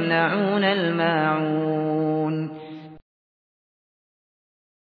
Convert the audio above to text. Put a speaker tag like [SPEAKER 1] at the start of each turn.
[SPEAKER 1] ويمنعون الماعون